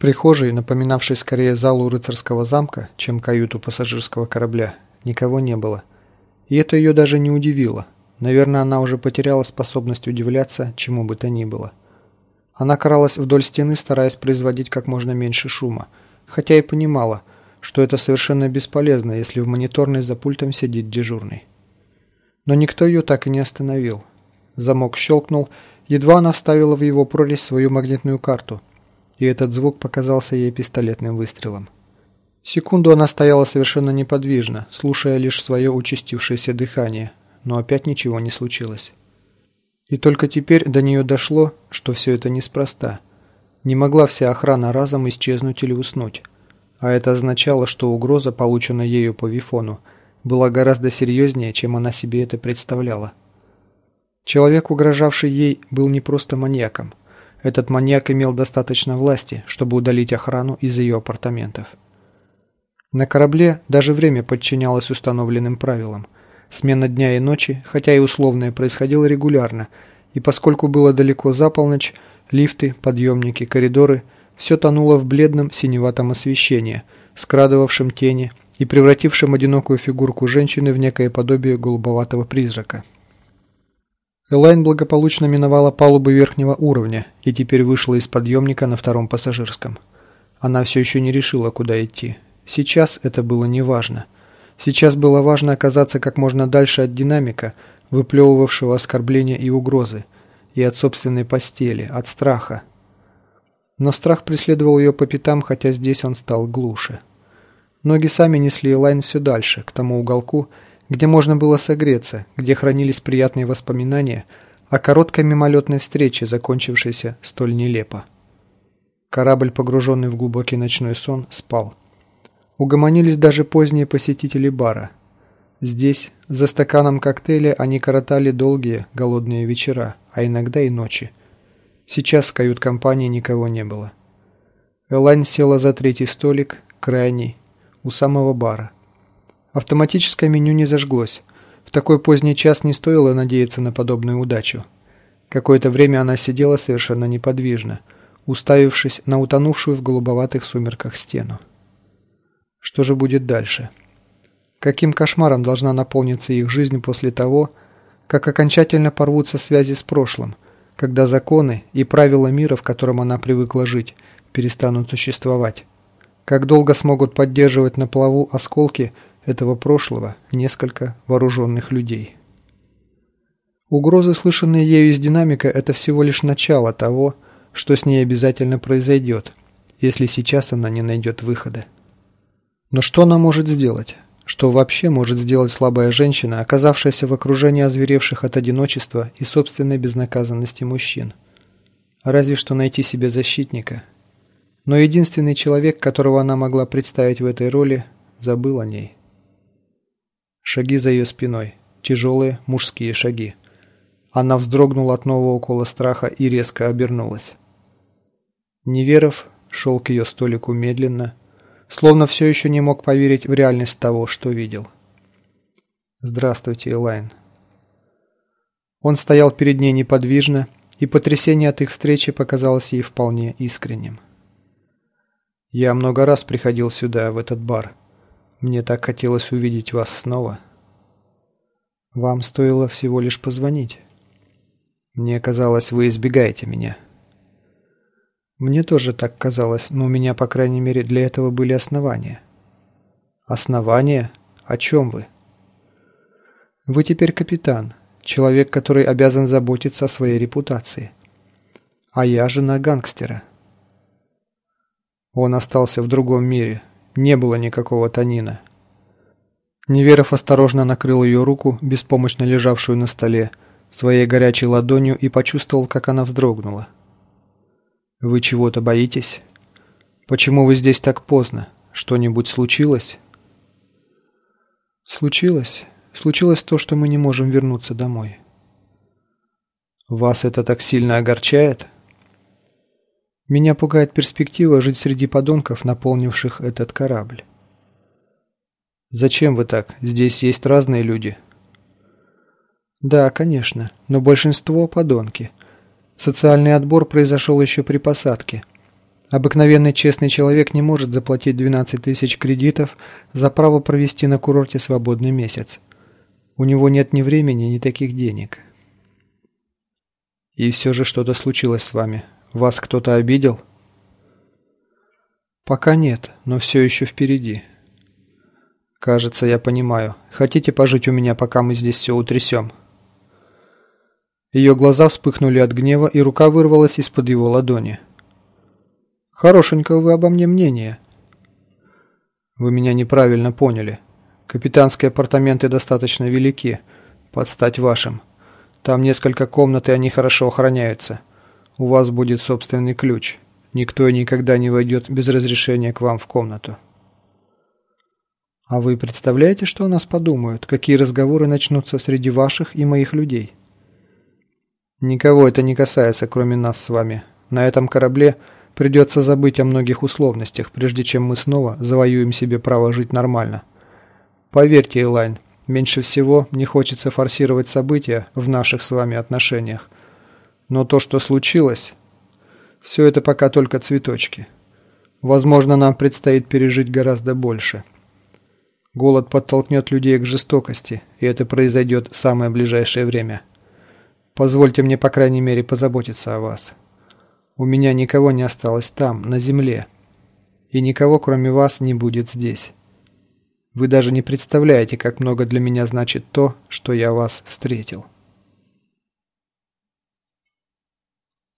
прихожей, напоминавшей скорее залу рыцарского замка, чем каюту пассажирского корабля, никого не было. И это ее даже не удивило. Наверное, она уже потеряла способность удивляться чему бы то ни было. Она кралась вдоль стены, стараясь производить как можно меньше шума, хотя и понимала, что это совершенно бесполезно, если в мониторной за пультом сидит дежурный. Но никто ее так и не остановил. Замок щелкнул, едва она вставила в его прорезь свою магнитную карту – и этот звук показался ей пистолетным выстрелом. Секунду она стояла совершенно неподвижно, слушая лишь свое участившееся дыхание, но опять ничего не случилось. И только теперь до нее дошло, что все это неспроста. Не могла вся охрана разом исчезнуть или уснуть. А это означало, что угроза, полученная ею по Вифону, была гораздо серьезнее, чем она себе это представляла. Человек, угрожавший ей, был не просто маньяком. Этот маньяк имел достаточно власти, чтобы удалить охрану из ее апартаментов. На корабле даже время подчинялось установленным правилам. Смена дня и ночи, хотя и условная, происходила регулярно, и поскольку было далеко за полночь, лифты, подъемники, коридоры – все тонуло в бледном синеватом освещении, скрадывавшем тени и превратившем одинокую фигурку женщины в некое подобие голубоватого призрака. Элайн благополучно миновала палубы верхнего уровня и теперь вышла из подъемника на втором пассажирском. Она все еще не решила, куда идти. Сейчас это было неважно. Сейчас было важно оказаться как можно дальше от динамика, выплевывавшего оскорбления и угрозы, и от собственной постели, от страха. Но страх преследовал ее по пятам, хотя здесь он стал глуше. Ноги сами несли Элайн все дальше, к тому уголку, где можно было согреться, где хранились приятные воспоминания о короткой мимолетной встрече, закончившейся столь нелепо. Корабль, погруженный в глубокий ночной сон, спал. Угомонились даже поздние посетители бара. Здесь, за стаканом коктейля, они коротали долгие, голодные вечера, а иногда и ночи. Сейчас в кают-компании никого не было. Элайн села за третий столик, крайний, у самого бара. Автоматическое меню не зажглось. В такой поздний час не стоило надеяться на подобную удачу. Какое-то время она сидела совершенно неподвижно, уставившись на утонувшую в голубоватых сумерках стену. Что же будет дальше? Каким кошмаром должна наполниться их жизнь после того, как окончательно порвутся связи с прошлым, когда законы и правила мира, в котором она привыкла жить, перестанут существовать? Как долго смогут поддерживать на плаву осколки – этого прошлого несколько вооруженных людей. Угрозы, слышанные ею из динамика, это всего лишь начало того, что с ней обязательно произойдет, если сейчас она не найдет выхода. Но что она может сделать? Что вообще может сделать слабая женщина, оказавшаяся в окружении озверевших от одиночества и собственной безнаказанности мужчин? Разве что найти себе защитника. Но единственный человек, которого она могла представить в этой роли, забыл о ней. Шаги за ее спиной. Тяжелые мужские шаги. Она вздрогнула от нового укола страха и резко обернулась. Неверов шел к ее столику медленно, словно все еще не мог поверить в реальность того, что видел. «Здравствуйте, Элайн». Он стоял перед ней неподвижно, и потрясение от их встречи показалось ей вполне искренним. «Я много раз приходил сюда, в этот бар. Мне так хотелось увидеть вас снова. Вам стоило всего лишь позвонить. Мне казалось, вы избегаете меня. Мне тоже так казалось, но у меня, по крайней мере, для этого были основания. Основания? О чем вы? Вы теперь капитан, человек, который обязан заботиться о своей репутации. А я жена гангстера. Он остался в другом мире, не было никакого танина. Неверов осторожно накрыл ее руку, беспомощно лежавшую на столе, своей горячей ладонью и почувствовал, как она вздрогнула. «Вы чего-то боитесь? Почему вы здесь так поздно? Что-нибудь случилось?» «Случилось. Случилось то, что мы не можем вернуться домой». «Вас это так сильно огорчает?» Меня пугает перспектива жить среди подонков, наполнивших этот корабль. Зачем вы так? Здесь есть разные люди. Да, конечно, но большинство – подонки. Социальный отбор произошел еще при посадке. Обыкновенный честный человек не может заплатить 12 тысяч кредитов за право провести на курорте свободный месяц. У него нет ни времени, ни таких денег. И все же что-то случилось с вами. Вас кто-то обидел? Пока нет, но все еще впереди. Кажется, я понимаю. Хотите пожить у меня, пока мы здесь все утрясем? Ее глаза вспыхнули от гнева, и рука вырвалась из-под его ладони. Хорошенькое вы обо мне мнение. Вы меня неправильно поняли. Капитанские апартаменты достаточно велики, под стать вашим. Там несколько комнат, и они хорошо охраняются. У вас будет собственный ключ. Никто никогда не войдет без разрешения к вам в комнату. А вы представляете, что о нас подумают? Какие разговоры начнутся среди ваших и моих людей? Никого это не касается, кроме нас с вами. На этом корабле Придется забыть о многих условностях, прежде чем мы снова завоюем себе право жить нормально. Поверьте, Элайн, меньше всего не хочется форсировать события в наших с вами отношениях. Но то, что случилось, все это пока только цветочки. Возможно, нам предстоит пережить гораздо больше. Голод подтолкнет людей к жестокости, и это произойдет в самое ближайшее время. Позвольте мне, по крайней мере, позаботиться о вас». У меня никого не осталось там, на земле. И никого, кроме вас, не будет здесь. Вы даже не представляете, как много для меня значит то, что я вас встретил.